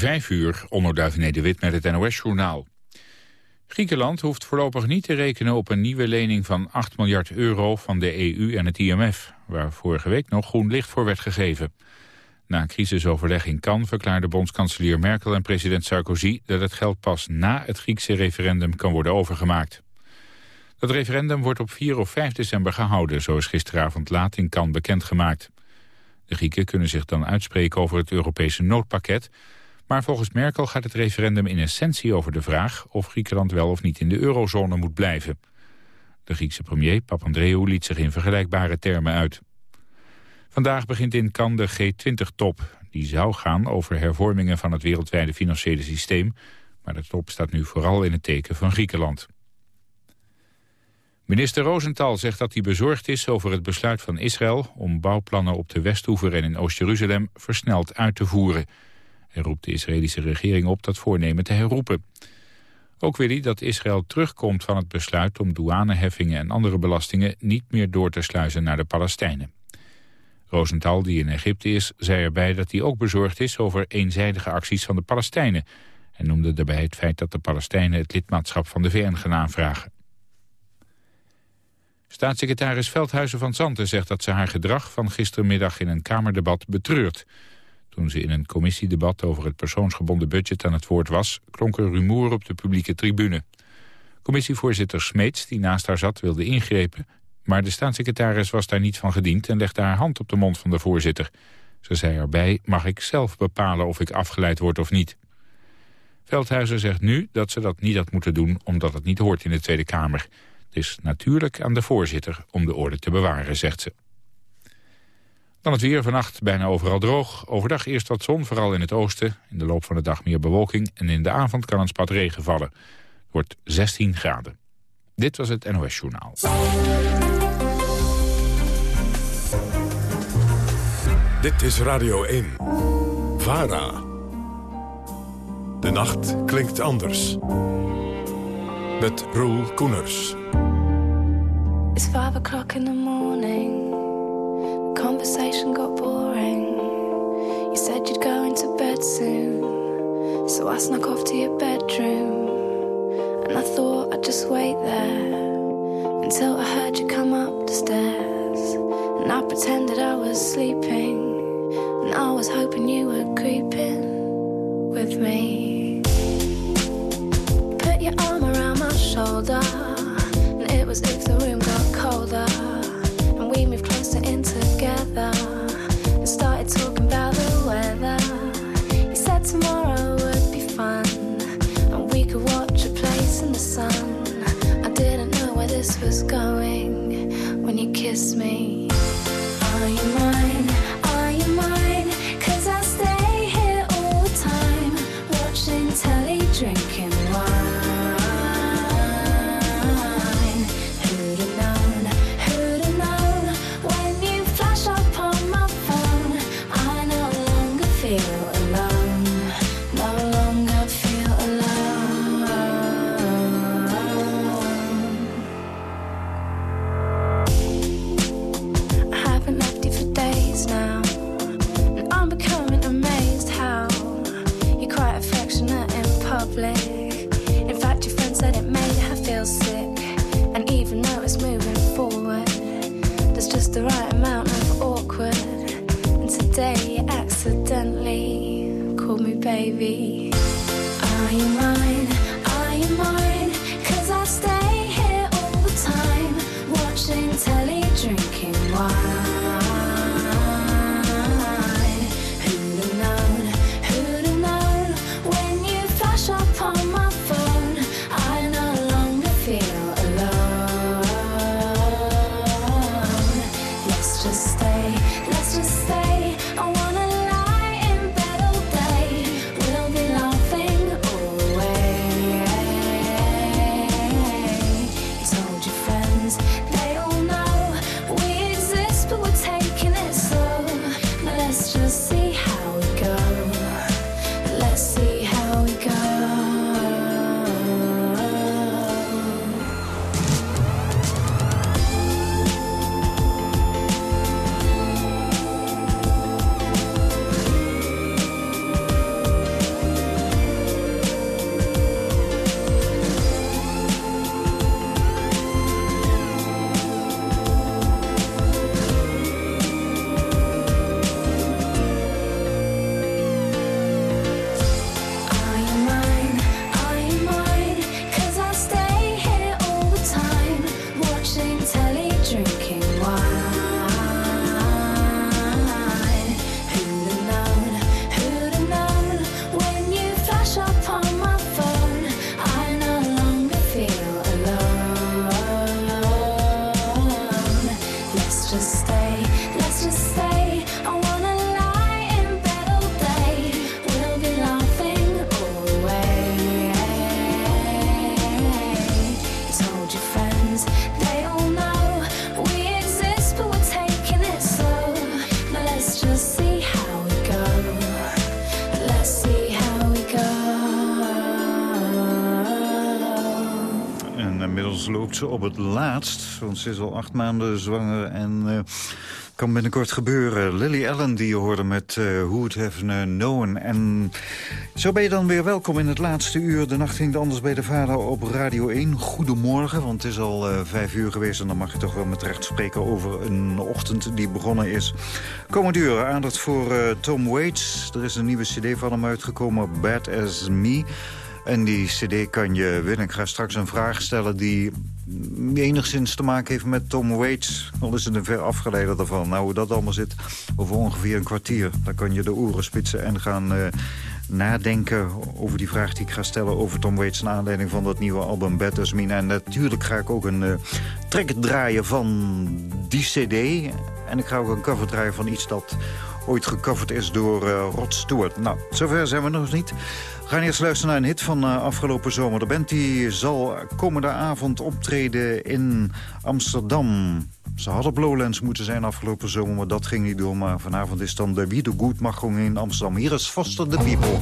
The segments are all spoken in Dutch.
Vijf uur, onderduif de Wit met het NOS-journaal. Griekenland hoeft voorlopig niet te rekenen op een nieuwe lening van 8 miljard euro van de EU en het IMF, waar vorige week nog groen licht voor werd gegeven. Na crisisoverleg in Cannes verklaarde bondskanselier Merkel en president Sarkozy dat het geld pas na het Griekse referendum kan worden overgemaakt. Dat referendum wordt op 4 of 5 december gehouden, zo is gisteravond laat in Cannes bekendgemaakt. De Grieken kunnen zich dan uitspreken over het Europese noodpakket, maar volgens Merkel gaat het referendum in essentie over de vraag of Griekenland wel of niet in de eurozone moet blijven. De Griekse premier Papandreou liet zich in vergelijkbare termen uit. Vandaag begint in Cannes de G20-top. Die zou gaan over hervormingen van het wereldwijde financiële systeem, maar de top staat nu vooral in het teken van Griekenland. Minister Rosenthal zegt dat hij bezorgd is over het besluit van Israël... om bouwplannen op de Westhoever en in Oost-Jeruzalem versneld uit te voeren. Hij roept de Israëlische regering op dat voornemen te herroepen. Ook wil hij dat Israël terugkomt van het besluit om douaneheffingen en andere belastingen niet meer door te sluizen naar de Palestijnen. Rosenthal, die in Egypte is, zei erbij dat hij ook bezorgd is over eenzijdige acties van de Palestijnen en noemde daarbij het feit dat de Palestijnen het lidmaatschap van de VN gaan aanvragen. Staatssecretaris Veldhuizen van Zanten zegt dat ze haar gedrag van gistermiddag in een Kamerdebat betreurt. Toen ze in een commissiedebat over het persoonsgebonden budget aan het woord was, klonk er rumoer op de publieke tribune. Commissievoorzitter Smeets, die naast haar zat, wilde ingrepen, maar de staatssecretaris was daar niet van gediend en legde haar hand op de mond van de voorzitter. Ze zei erbij, mag ik zelf bepalen of ik afgeleid word of niet. Veldhuizen zegt nu dat ze dat niet had moeten doen omdat het niet hoort in de Tweede Kamer. Het is natuurlijk aan de voorzitter om de orde te bewaren, zegt ze. Dan het weer vannacht bijna overal droog. Overdag eerst wat zon, vooral in het oosten. In de loop van de dag meer bewolking. En in de avond kan een spat regen vallen. Het wordt 16 graden. Dit was het NOS Journaal. Dit is Radio 1. VARA. De nacht klinkt anders. Met Roel Koeners. It's five o'clock in the morning. Conversation got boring. You said you'd go into bed soon. So I snuck off to your bedroom. And I thought I'd just wait there until I heard you come up the stairs. And I pretended I was sleeping. And I was hoping you were creeping with me. Put your arm around my shoulder. And it was if the room got op het laatst. Want ze is al acht maanden zwanger en uh, kan binnenkort gebeuren. Lily Allen die je hoorde met uh, Who Have Known. En zo ben je dan weer welkom in het laatste uur. De nacht ging anders bij de vader op Radio 1. Goedemorgen, want het is al uh, vijf uur geweest... en dan mag je toch wel met recht spreken over een ochtend die begonnen is. Komend uur aandacht voor Tom Waits. Er is een nieuwe cd van hem uitgekomen, Bad As Me... En die cd kan je winnen. Ik ga straks een vraag stellen die enigszins te maken heeft met Tom Waits. Al is het een ver afgeleide daarvan. Nou, hoe dat allemaal zit, over ongeveer een kwartier. Dan kan je de oren spitsen en gaan... Uh, nadenken over die vraag die ik ga stellen over Tom Waits... naar aanleiding van dat nieuwe album Bad. En natuurlijk ga ik ook een uh, track draaien van die cd. En ik ga ook een cover draaien van iets dat ooit gecoverd is door uh, Rod Stewart. Nou, zover zijn we nog niet. We gaan eerst luisteren naar een hit van uh, afgelopen zomer. De band die zal komende avond optreden in Amsterdam. Ze hadden Lowlands moeten zijn afgelopen zomer, maar dat ging niet door. Maar vanavond is dan de Wiedegoedmachung in Amsterdam. Hier is Foster the People.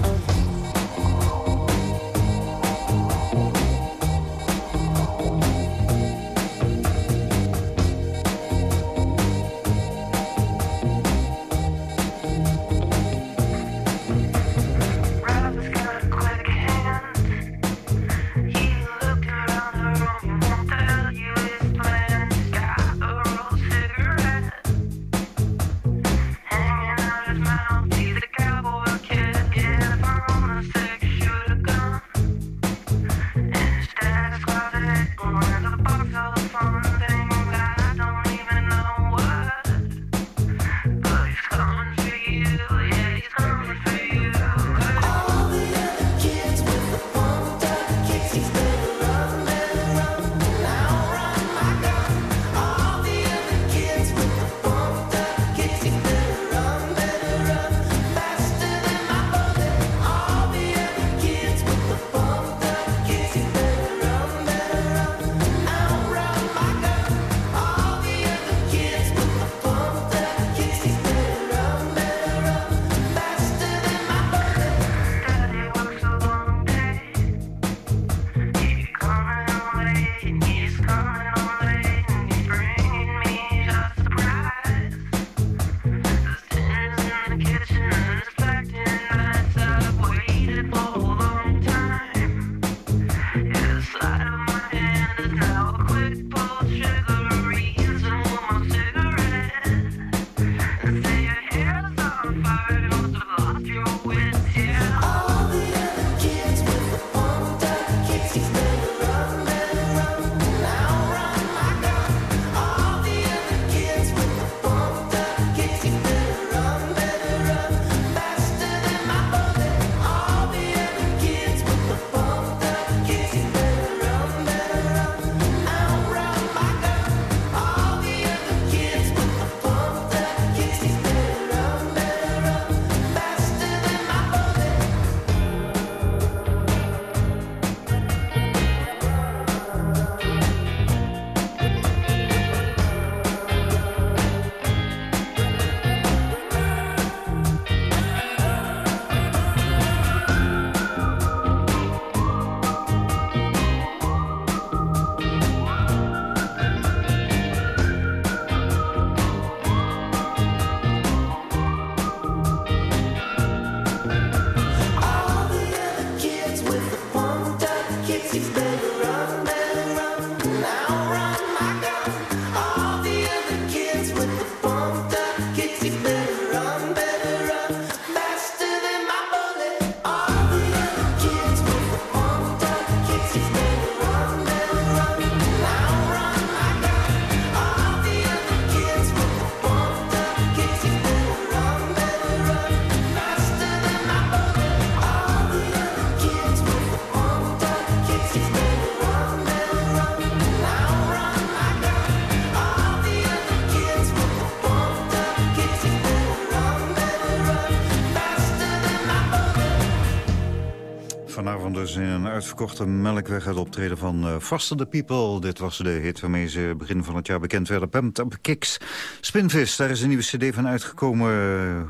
Uitverkochte Melkweg het optreden van uh, Faster the People. Dit was de hit waarmee ze begin van het jaar bekend werden. Pumped Up Kicks. Spinvis, daar is een nieuwe cd van uitgekomen.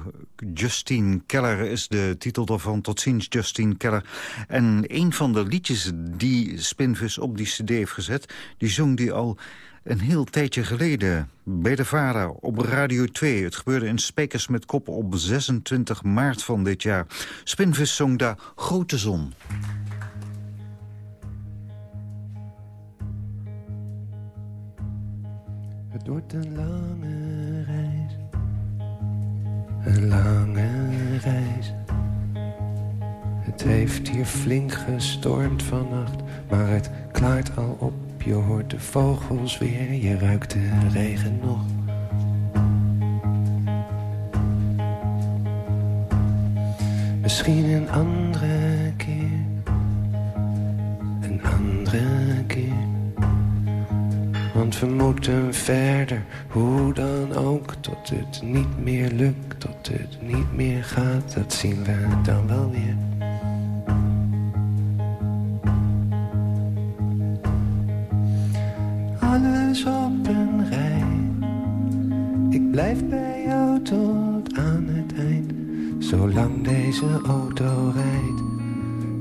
Justine Keller is de titel daarvan. Tot ziens, Justine Keller. En een van de liedjes die Spinvis op die cd heeft gezet... die zong die al een heel tijdje geleden bij de VARA op Radio 2. Het gebeurde in Spekers met Kop op 26 maart van dit jaar. Spinvis zong daar Grote Zon. Het wordt een lange reis. Een lange reis. Het heeft hier flink gestormd vannacht, maar het klaart al op je hoort de vogels weer, je ruikt de regen nog. Misschien een andere keer, een andere keer. Want we moeten verder, hoe dan ook, tot het niet meer lukt, tot het niet meer gaat. Dat zien we dan wel weer. alles op een rij. Ik blijf bij jou tot aan het eind, zolang deze auto rijdt.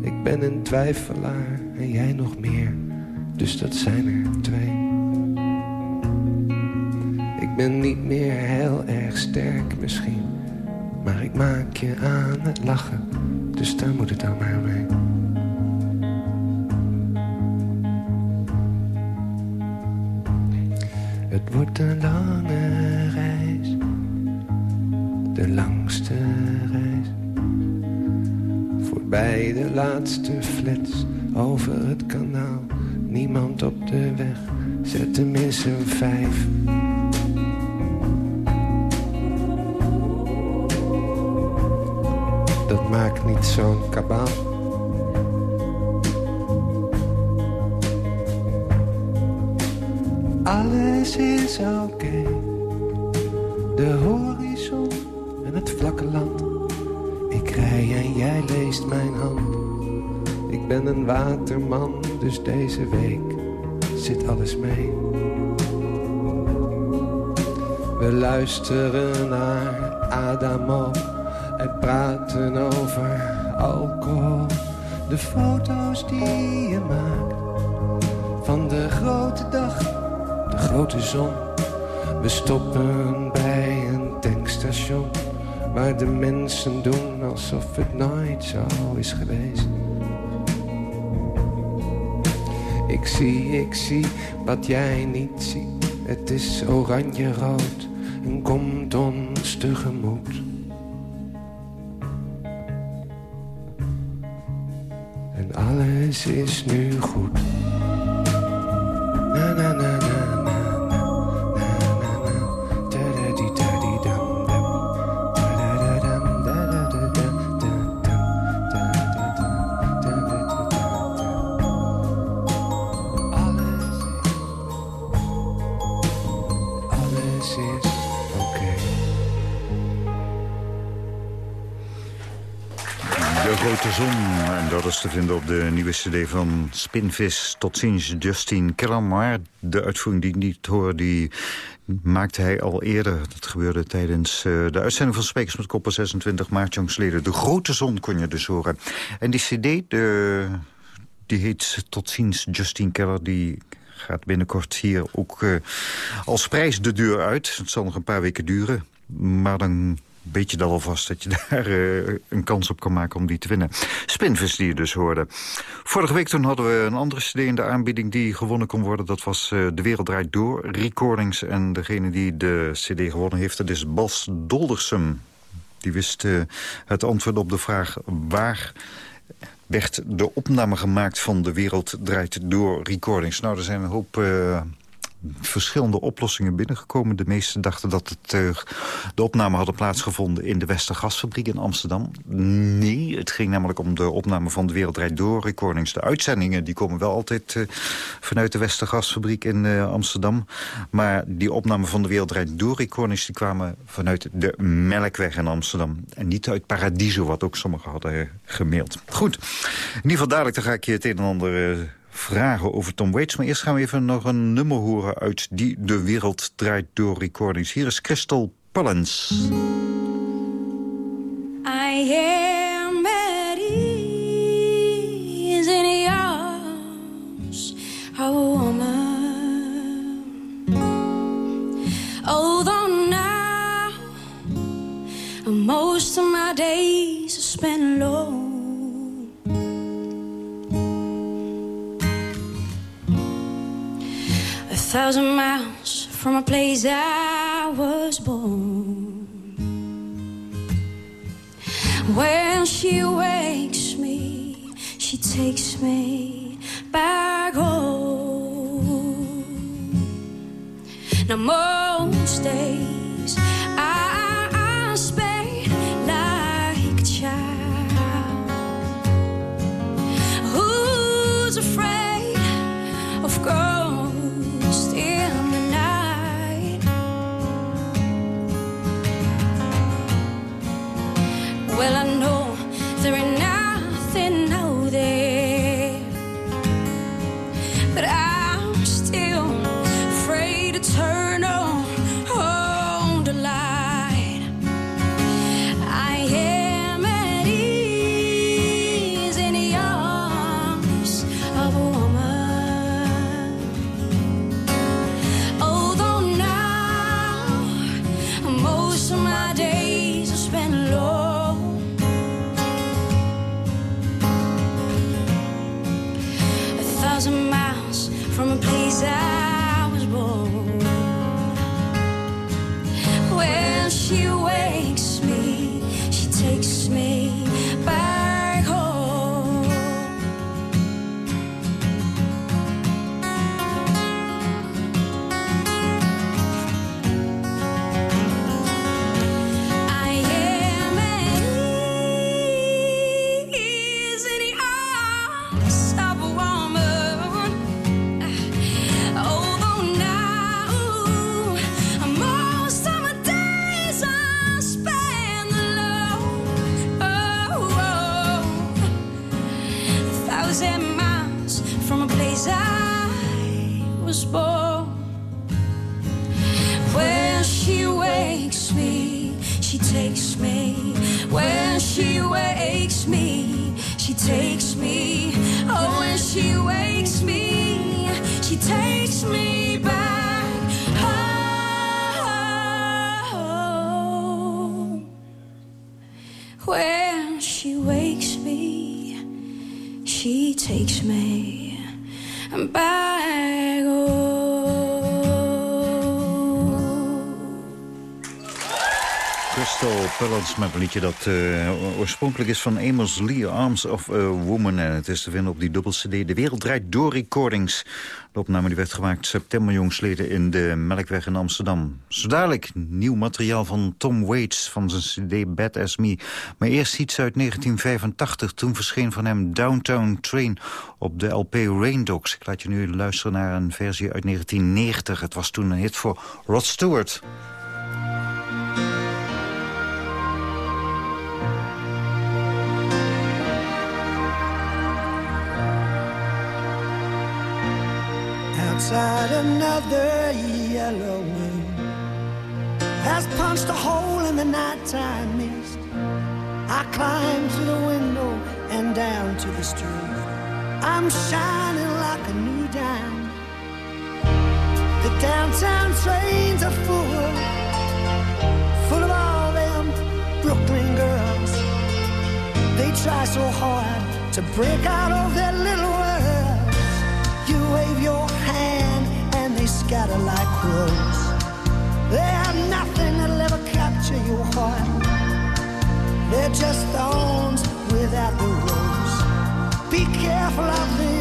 Ik ben een twijfelaar en jij nog meer, dus dat zijn er twee. Ben niet meer heel erg sterk misschien, maar ik maak je aan het lachen, dus daar moet het dan maar mee. Het wordt een lange reis, de langste reis. Voorbij de laatste flats over het kanaal. Niemand op de weg, zet hem in zijn vijf. Dat maakt niet zo'n kabaal. Alles is oké. De horizon en het vlakke land. Ik rij en jij leest mijn hand. Ik ben een waterman, dus deze week zit alles mee. We luisteren naar Adamo praten over alcohol. De foto's die je maakt van de grote dag grote zon. We stoppen bij een tankstation waar de mensen doen alsof het nooit zo is geweest. Ik zie, ik zie wat jij niet ziet. Het is oranje-rood en komt ons tegemoet. Is nu goed. Vinden op de nieuwe cd van Spinvis. Tot ziens Justin Keller. Maar de uitvoering die ik niet hoor, die maakte hij al eerder. Dat gebeurde tijdens uh, de uitzending van Sprekers met Koppen 26 maart jongsleden. De grote zon kon je dus horen. En die cd, de, die heet Tot ziens Justin Keller... die gaat binnenkort hier ook uh, als prijs de deur uit. Het zal nog een paar weken duren. Maar dan weet je dan alvast dat je daar uh, een kans op kan maken om die te winnen. Spinvis die je dus hoorde. Vorige week toen hadden we een andere cd in de aanbieding die gewonnen kon worden. Dat was uh, De Wereld Draait Door, Recordings. En degene die de cd gewonnen heeft, dat is Bas Doldersum. Die wist uh, het antwoord op de vraag waar werd de opname gemaakt van De Wereld Draait Door Recordings. Nou, er zijn een hoop verschillende oplossingen binnengekomen. De meesten dachten dat het, uh, de opname hadden plaatsgevonden in de Westergasfabriek in Amsterdam. Nee, het ging namelijk om de opname van de Wereldrijd Door recordings. De uitzendingen die komen wel altijd uh, vanuit de Westergasfabriek in uh, Amsterdam. Maar die opname van de Wereldrijd Door recordings die kwamen vanuit de Melkweg in Amsterdam. En niet uit Paradiso, wat ook sommigen hadden gemaild. Goed, in ieder geval dadelijk dan ga ik je het een en ander vragen over Tom Waits. Maar eerst gaan we even nog een nummer horen uit die De Wereld Draait Door recordings. Hier is Crystal Pullens. I am the a most of my days are spent alone. Thousand miles from a place I was born. When she wakes me, she takes me back home. Now, most days I, I spend like a child who's afraid she takes me back Crystal Pullens met een liedje dat eh, oorspronkelijk is van Amos Lee, Arms of a Woman. En het is te vinden op die dubbel-cd De Wereld Draait Door Recordings. De opname die werd gemaakt september jongsleden in de Melkweg in Amsterdam. Zo dadelijk nieuw materiaal van Tom Waits van zijn cd Bad As Me. Maar eerst iets uit 1985. Toen verscheen van hem Downtown Train op de LP Rain Dogs. Ik laat je nu luisteren naar een versie uit 1990. Het was toen een hit voor Rod Stewart. Outside another yellow moon has punched a hole in the nighttime mist. I climb to the window and down to the street. I'm shining like a new dime. The downtown trains are full, full of all them Brooklyn girls. They try so hard to break out of their little world. You wave your scatter like crows. They have nothing that'll ever capture your heart. They're just thorns without the rose. Be careful out there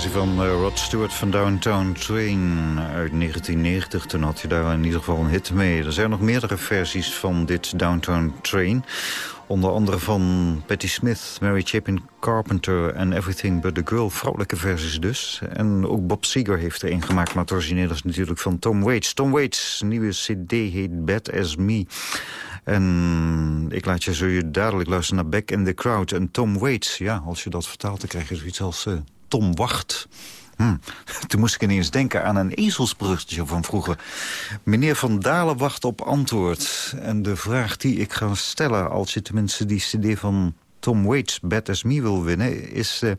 versie van eh, Rod Stewart van Downtown Train uit 1990. Toen had je daar in ieder geval een hit mee. Er zijn nog meerdere versies van dit Downtown Train. Onder andere van Patti Smith, Mary Chapin Carpenter en Everything But The Girl. Vrouwelijke versies dus. En ook Bob Seger heeft er een gemaakt. Maar het origineel is natuurlijk van Tom Waits. Tom Waits, nieuwe cd heet Bad As Me. En ik laat je zo je dadelijk luisteren naar Back in the Crowd. En Tom Waits, ja, als je dat vertaalt... dan krijg je zoiets als eh, Tom Wacht. Hm. Toen moest ik ineens denken aan een ezelsbruggetje van vroeger. Meneer Van Dalen wacht op antwoord. En de vraag die ik ga stellen... als je tenminste die cd van Tom Waits, Bad As Me, wil winnen... is eh,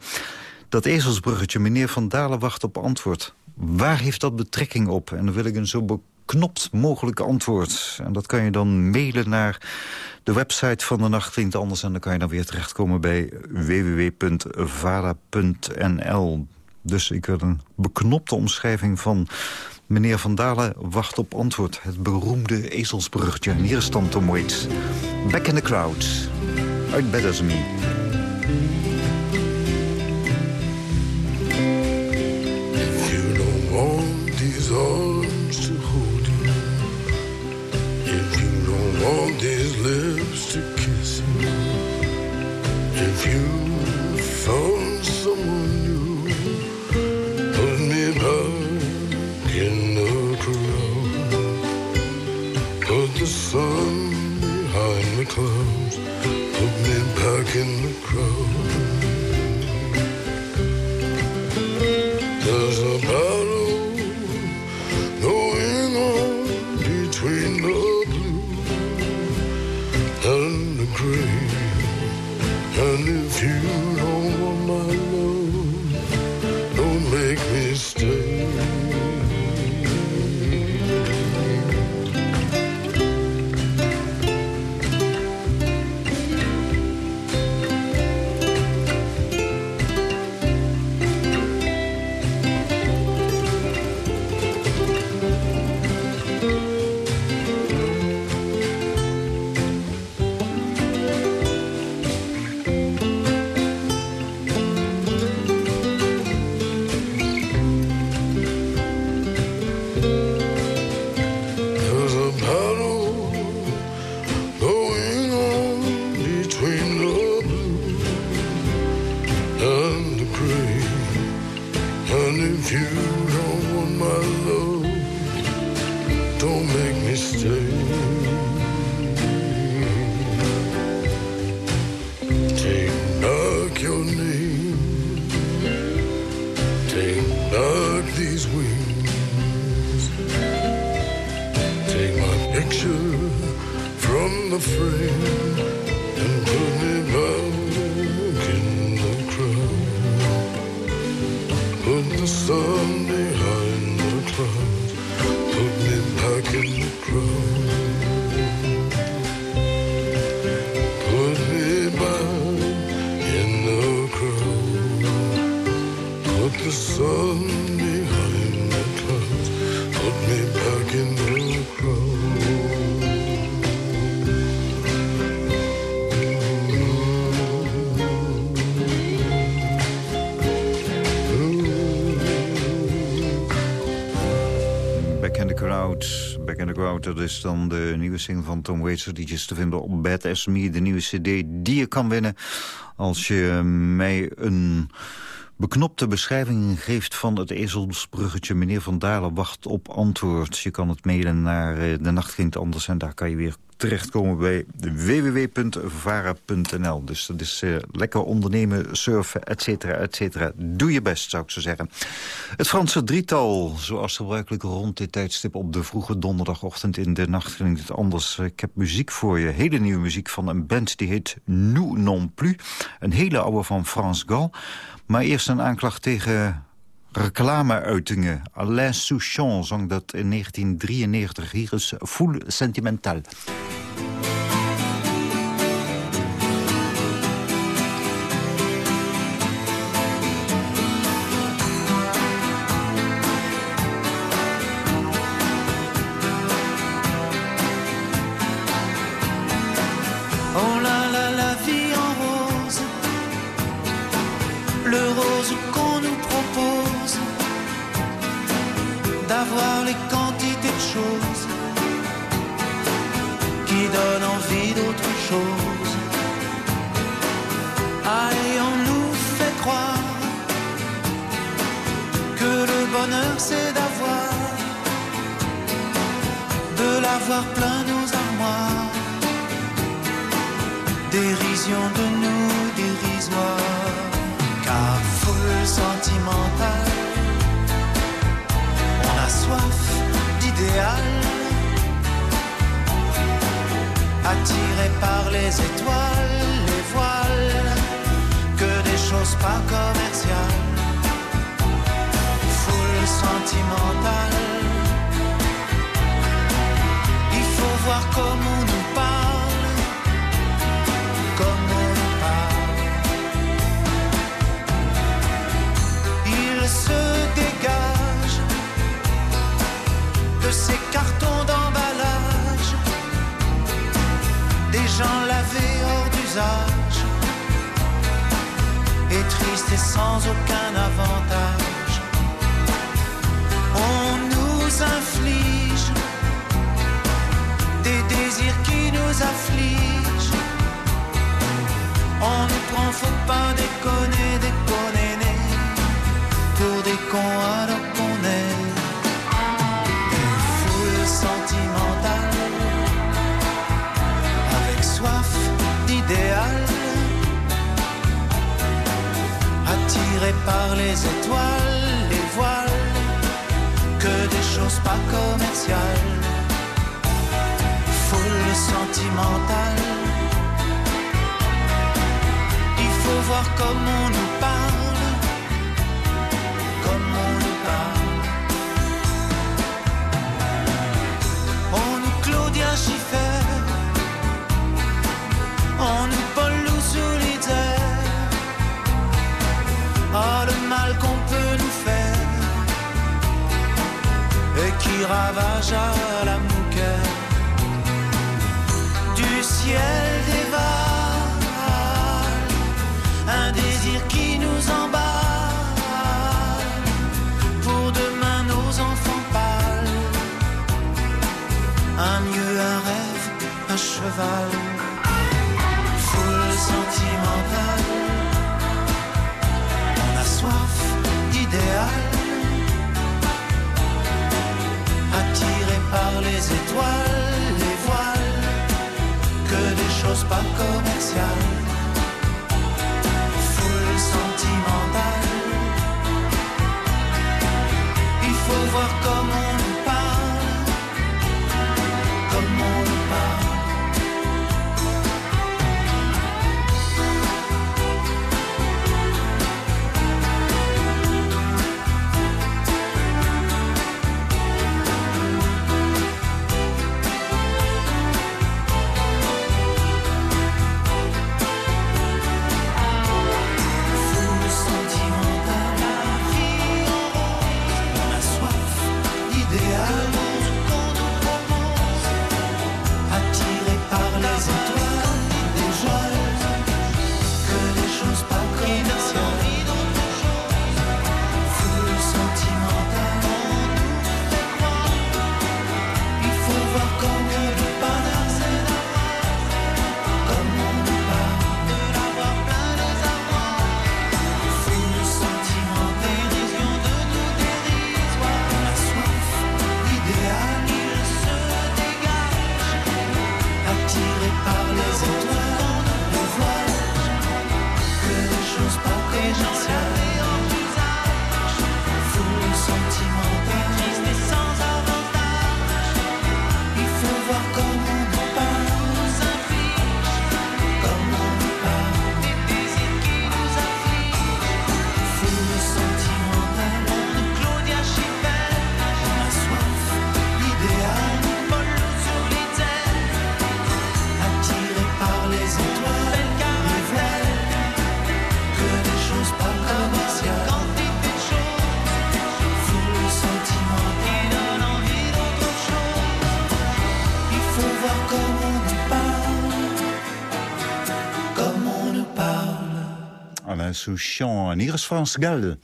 dat ezelsbruggetje, meneer Van Dalen wacht op antwoord. Waar heeft dat betrekking op? En dan wil ik een zo beknopt mogelijk antwoord. En dat kan je dan mailen naar de website van de Nacht Klinkt Anders... en dan kan je dan weer terechtkomen bij www.vara.nl. Dus ik wil een beknopte omschrijving van meneer Van Dalen wacht op antwoord. Het beroemde ezelsbruggetje. En hier is Tom Waits. Back in the crowd. Uit Me. In the crowd. If you don't want my love, don't make me stay. Take back your name. Take back these wings. Take my picture from the frame the sun Back in the dat is dan de nieuwe single van Tom Waits. Die is te vinden op Bad As Me, de nieuwe cd die je kan winnen... als je mij een beknopte beschrijving geeft van het ezelsbruggetje. Meneer Van Dalen wacht op antwoord. Je kan het mailen naar eh, De Nacht Anders... en daar kan je weer terechtkomen bij www.vara.nl. Dus dat is eh, lekker ondernemen, surfen, et cetera, et cetera. Doe je best, zou ik zo zeggen. Het Franse drietal, zoals gebruikelijk rond dit tijdstip... op de vroege donderdagochtend in De Nacht Klinkt het Anders. Ik heb muziek voor je, hele nieuwe muziek van een band... die heet Nous Non Plus, een hele oude van France Gal... Maar eerst een aanklacht tegen reclameuitingen. Alain Souchon zong dat in 1993. Hier is Full Sentimental. Voir comment on sous chant en France Galles.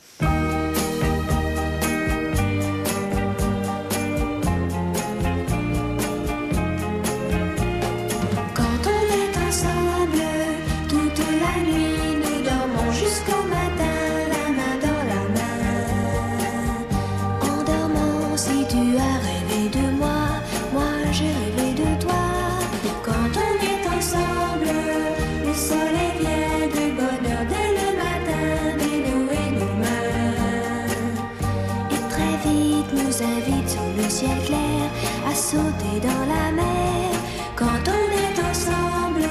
ciel clair, à sauter dans la mer quand on est ensemble.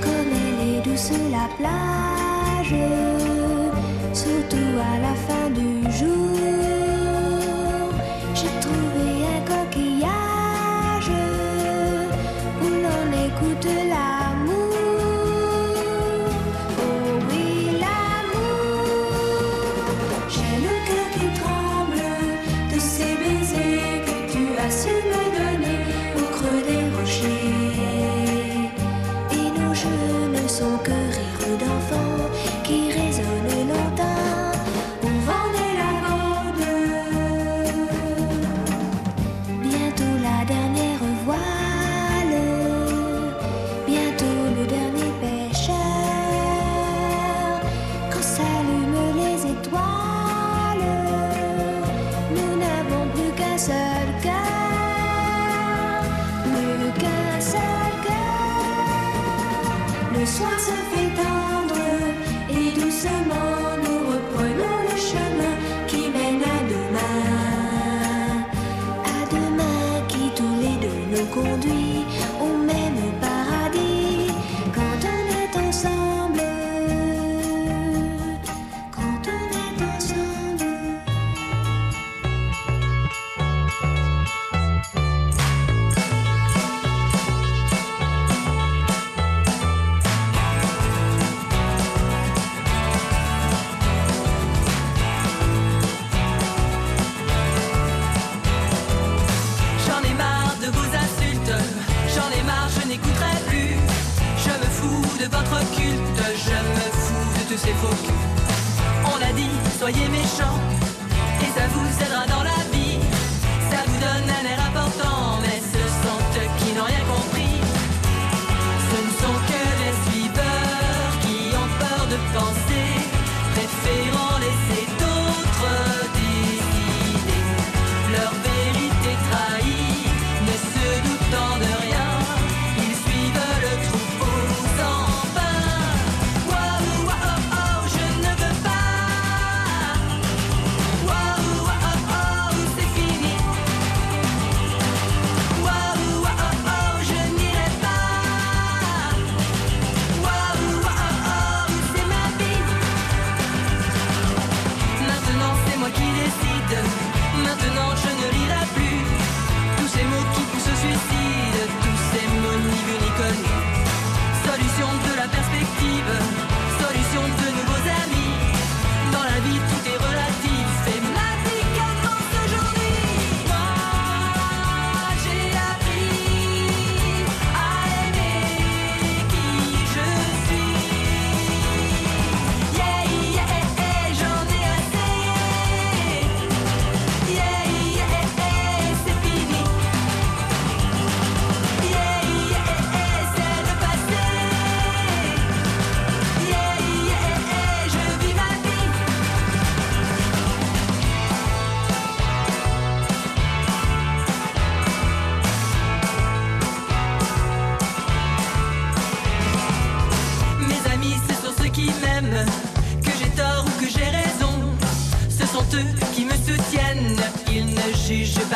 Comme elle est douce la plage.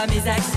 Mes actions.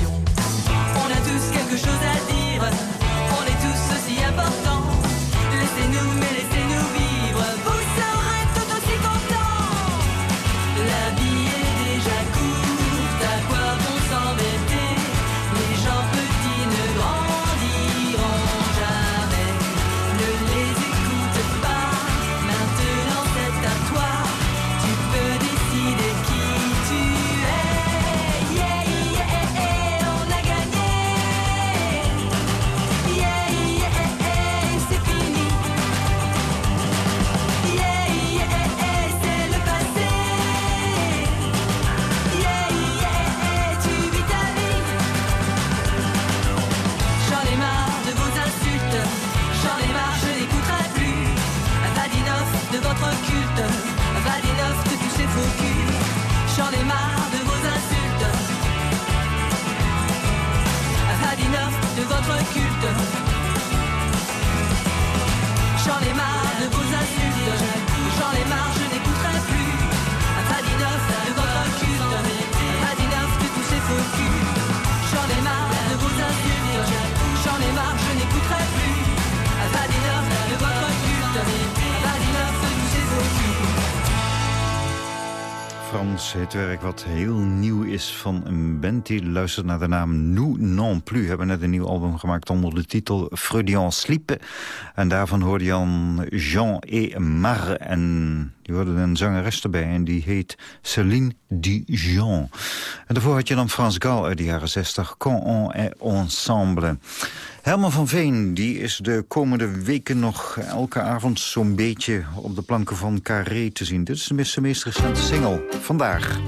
Het werk wat heel nieuw is van een band die luistert naar de naam Nous Non Plus. Hebben net een nieuw album gemaakt onder de titel Freudian Sliepen. En daarvan hoorde je Jean et Mar. En die hoorde een zangeres erbij en die heet Céline Dijon. En daarvoor had je dan Frans Gal uit de jaren 60, Quand on est ensemble. Herman van Veen die is de komende weken nog elke avond zo'n beetje op de planken van Carré te zien. Dit is de meest recente single. Vandaag.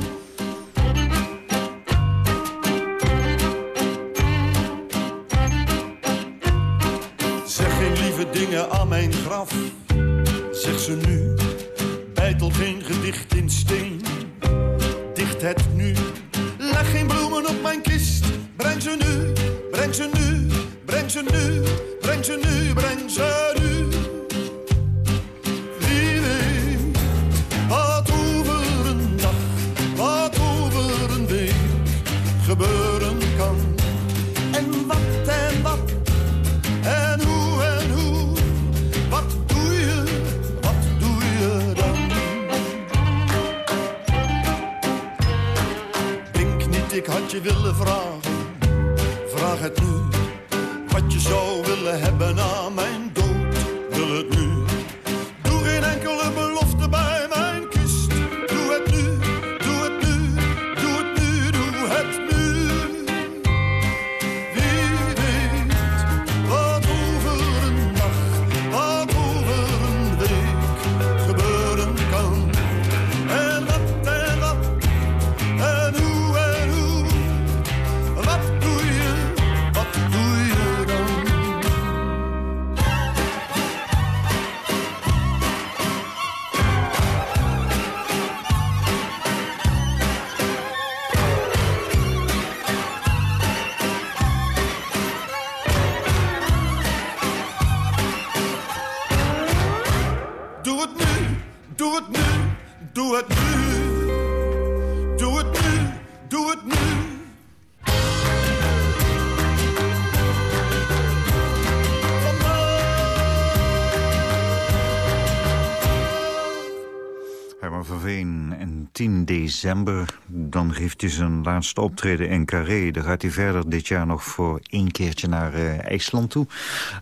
December, dan geeft hij zijn laatste optreden in Carré. Dan gaat hij verder dit jaar nog voor één keertje naar eh, IJsland toe.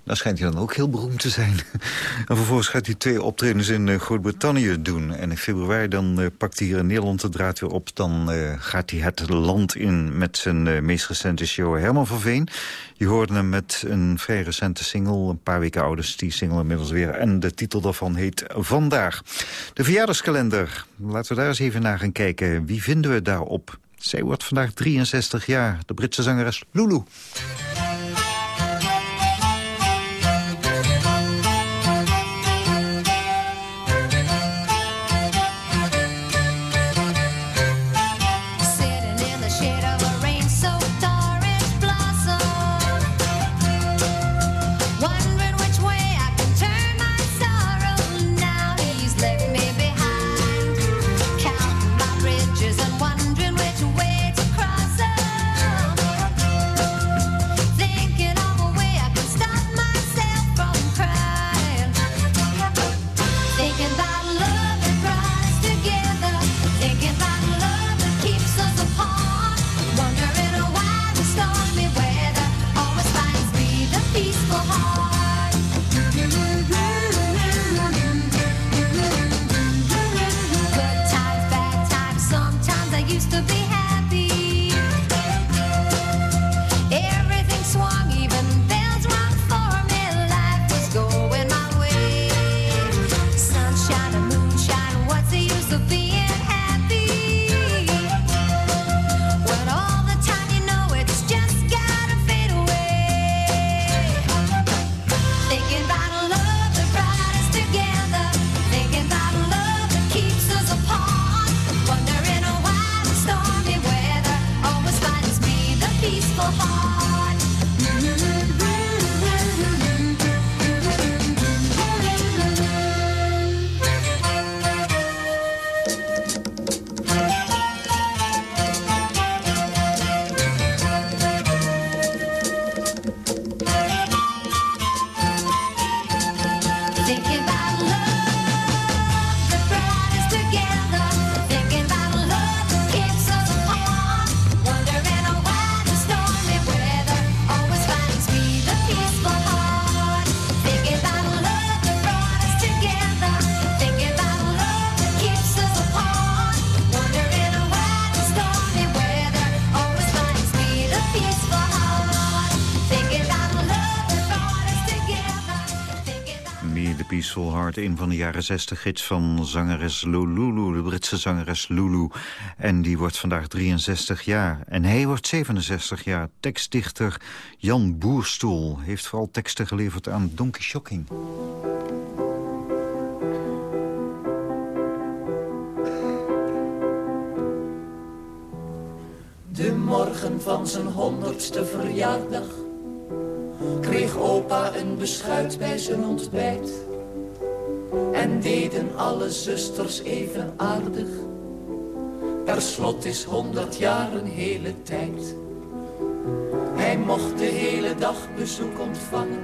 Daar schijnt hij dan ook heel beroemd te zijn. en vervolgens gaat hij twee optredens in eh, Groot-Brittannië doen. En in februari dan eh, pakt hij hier in Nederland de draad weer op. Dan gaat hij het land in met zijn meest recente show. Herman van Veen, je hoorde hem met een vrij recente single. Een paar weken oud is die single inmiddels weer. En de titel daarvan heet Vandaag. De verjaardagskalender. Laten we daar eens even naar gaan kijken. Wie vinden we daarop? Zij wordt vandaag 63 jaar. De Britse zangeres Lulu. heart. Een van de jaren 60 hits van zangeres Lulu, de Britse zangeres Lulu. En die wordt vandaag 63 jaar. En hij wordt 67 jaar. Tekstdichter Jan Boerstoel heeft vooral teksten geleverd aan Donkey Shocking. De morgen van zijn honderdste verjaardag kreeg opa een beschuit bij zijn ontbijt. En deden alle zusters even aardig. Per slot is honderd jaar een hele tijd. Hij mocht de hele dag bezoek ontvangen.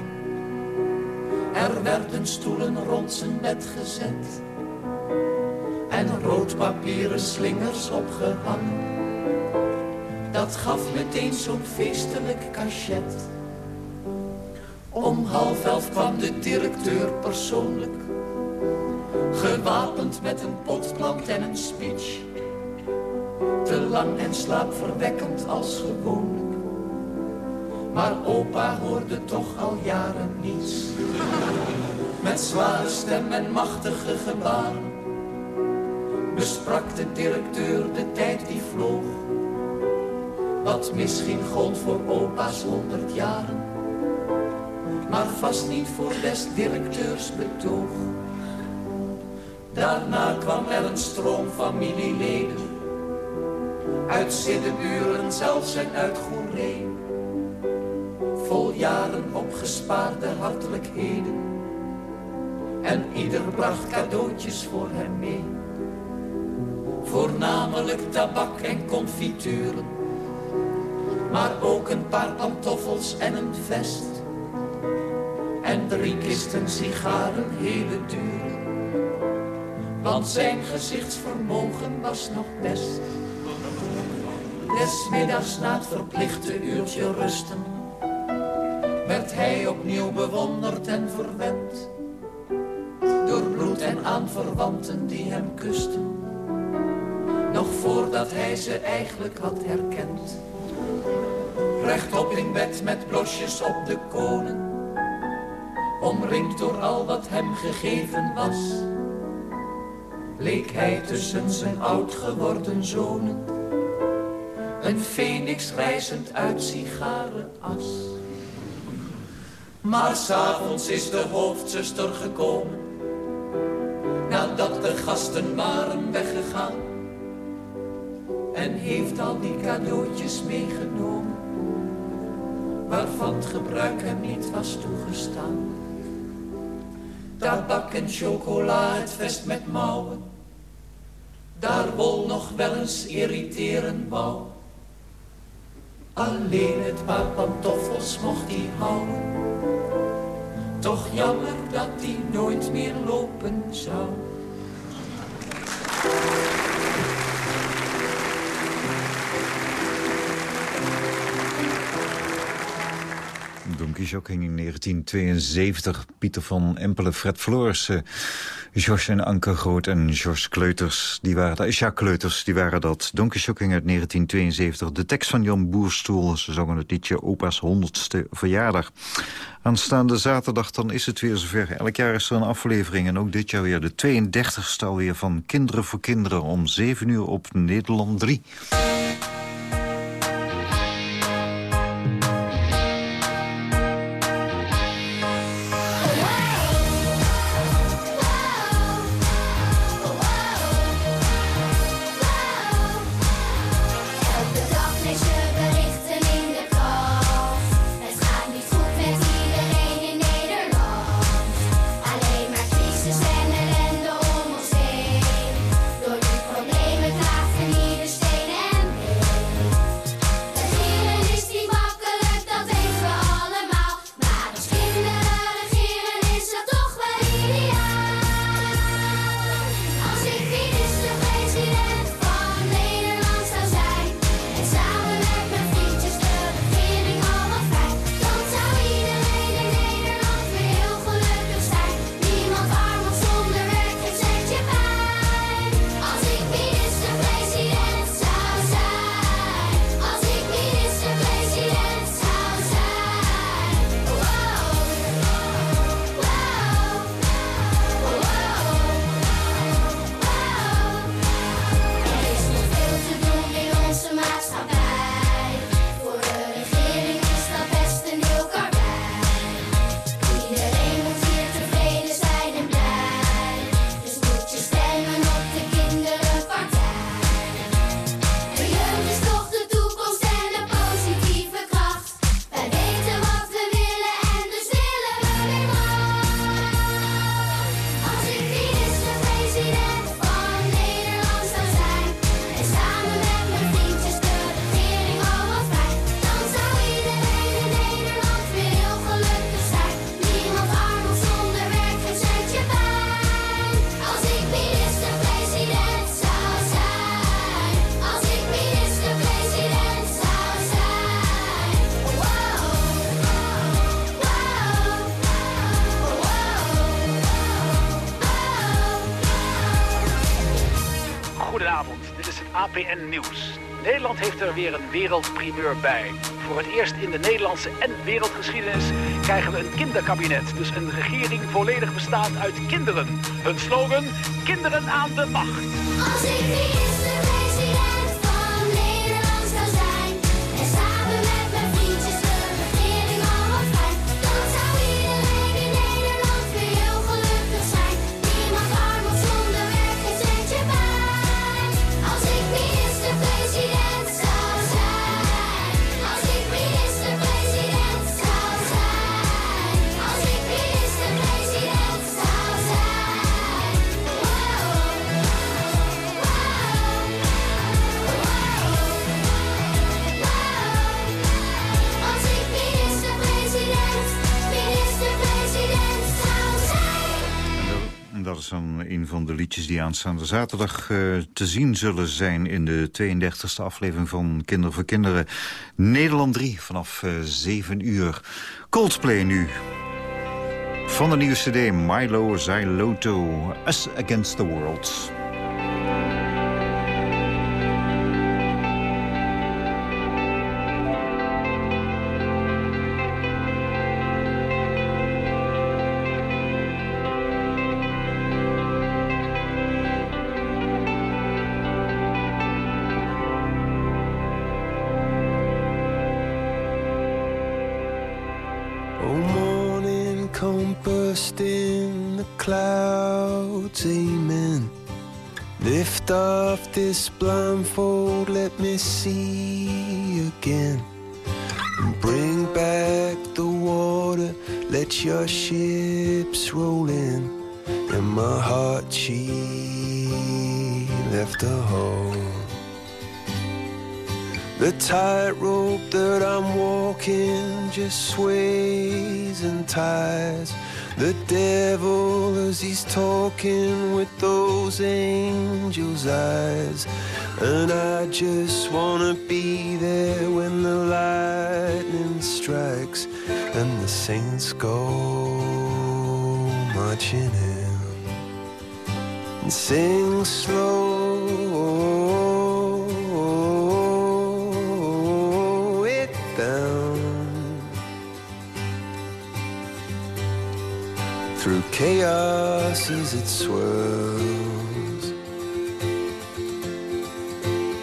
Er werden stoelen rond zijn bed gezet. En roodpapieren slingers opgehangen. Dat gaf meteen zo'n feestelijk cachet. Om half elf kwam de directeur persoonlijk. Gewapend met een potplant en een speech. Te lang en slaapverwekkend als gewoonlijk. Maar opa hoorde toch al jaren niets. Met zware stem en machtige gebaren. Besprak de directeur de tijd die vloog. Wat misschien gold voor opa's honderd jaren maar vast niet voor des directeurs betoog. Daarna kwam er een stroom familieleden, uit Siddeburen zelfs en uit Goeree. Vol jaren opgespaarde hartelijkheden, en ieder bracht cadeautjes voor hem mee. Voornamelijk tabak en confituren, maar ook een paar pantoffels en een vest en drie kisten sigaren hele duur. Want zijn gezichtsvermogen was nog best. Des middags na het verplichte uurtje rusten, werd hij opnieuw bewonderd en verwend. Door bloed en aanverwanten die hem kusten, nog voordat hij ze eigenlijk had herkend. Rechtop in bed met blosjes op de konen omringd door al wat hem gegeven was, leek hij tussen zijn oud geworden zonen, een feniks reizend uit sigarenas. Maar s'avonds is de hoofdzuster gekomen, nadat de gasten waren weggegaan, en heeft al die cadeautjes meegenomen, waarvan het gebruik hem niet was toegestaan. Tabak en chocola, het vest met mouwen. Daar wol nog wel eens irriteren wou. Alleen het paar pantoffels mocht hij houden. Toch jammer dat hij nooit meer lopen zou. Shocking in 1972. Pieter van Empelen, Fred Florissen, Jos en Anke Groot en Jos Kleuters. Die waren dat. Ja, Kleuters, die waren dat. Donkey Shocking uit 1972. De tekst van Jan Boerstoel. Ze zongen het liedje Opa's 100ste verjaardag. Aanstaande zaterdag dan is het weer zover. Elk jaar is er een aflevering en ook dit jaar weer de 32ste alweer van Kinderen voor Kinderen om 7 uur op Nederland 3. APN Nieuws. Nederland heeft er weer een wereldprimeur bij. Voor het eerst in de Nederlandse en wereldgeschiedenis krijgen we een kinderkabinet. Dus een regering volledig bestaand uit kinderen. Hun slogan, kinderen aan de macht. Als ik aanstaande zaterdag eh, te zien zullen zijn... in de 32e aflevering van Kinder voor Kinderen. Nederland 3 vanaf eh 7 uur. Coldplay nu. Van de nieuwe cd Milo Zailoto, Us Against the World. This blindfold, let me see again. Bring back the water, let your ships roll in. And my heart, she left a hole. The tightrope that I'm walking just sways and ties. The devil as he's talking with those angels' eyes. And I just wanna be there when the lightning strikes and the saints go marching in. And sing slow through chaos as it swirls.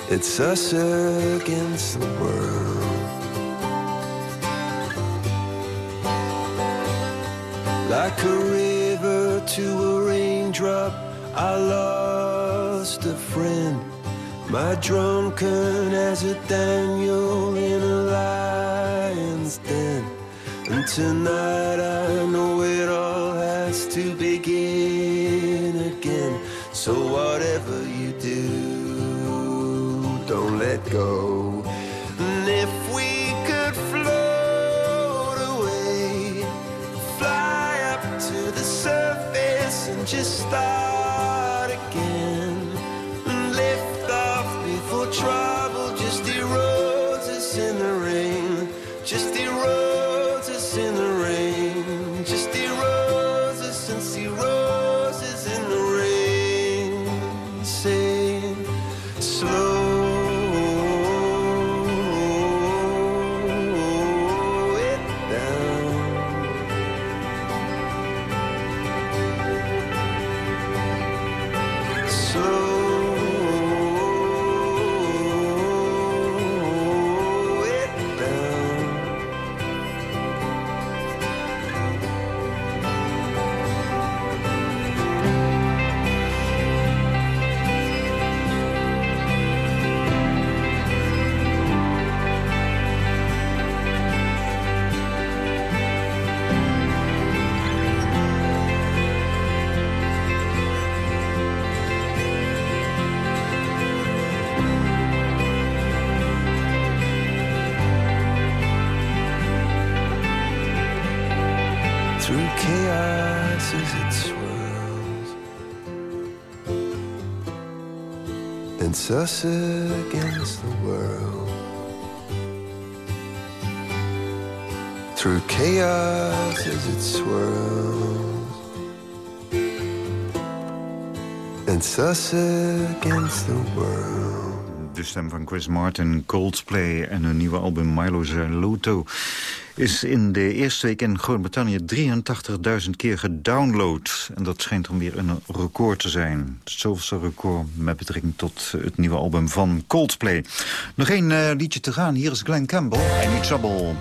It's us against the world. Like a river to a raindrop, I lost a friend. My drunken as a Daniel in a den. And tonight I know it all has to begin again. So whatever you do, don't let go. Us against the world. Through chaos as it swirls. It's us against the world. De stem van Chris Martin, Coldplay en hun nieuwe album Milo Zaluto is in de eerste week in Groot-Brittannië 83.000 keer gedownload. En dat schijnt dan weer een record te zijn. Het zoveelste record met betrekking tot het nieuwe album van Coldplay. Nog één eh, liedje te gaan. Hier is Glenn Campbell en Trouble.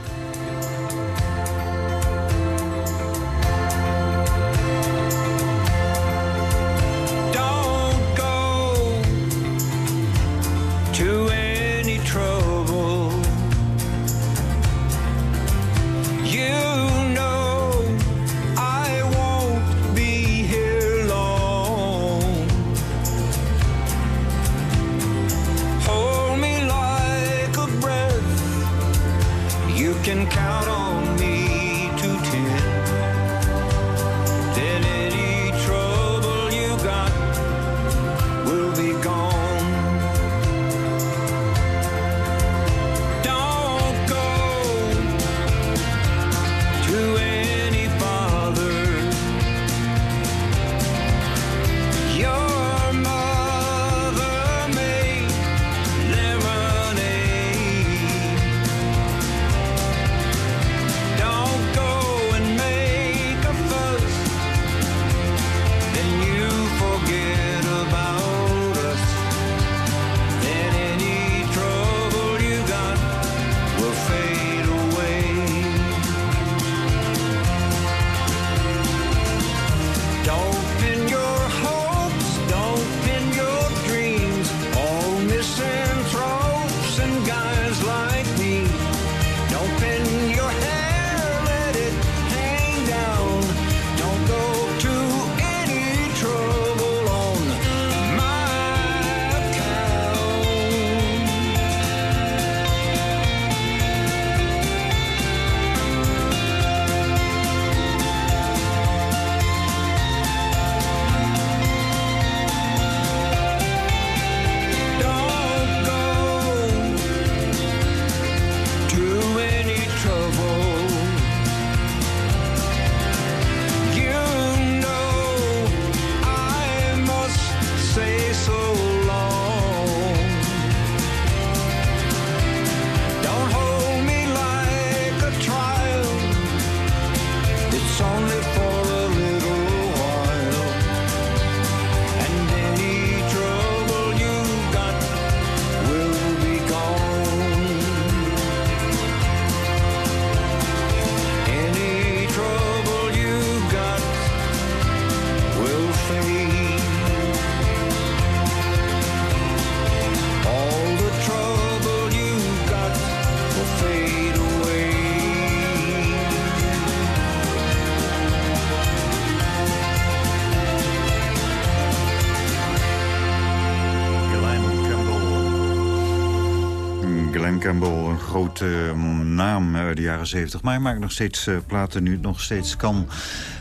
Naam de jaren 70. Maar hij maakt nog steeds eh, platen nu het nog steeds kan.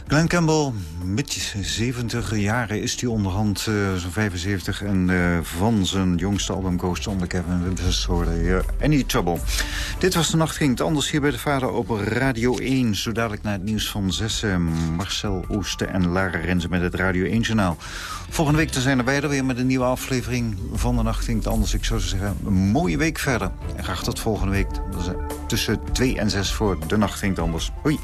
Glenn Campbell, met 70 jaren is hij onderhand eh, zo'n 75. En eh, van zijn jongste album Ghost on the Kevin Winters hoorde je Any Trouble. Dit was de nacht ging het anders hier bij de Vader op Radio 1. Zo dadelijk naar het nieuws van 6. Marcel Oosten en Lara Renze met het Radio 1 journaal. Volgende week zijn wij er weer met een nieuwe aflevering van de nacht ging anders. Ik zou zeggen, een mooie week verder. En graag tot volgende week tussen 2 en 6 voor de nacht ging anders. Hoi.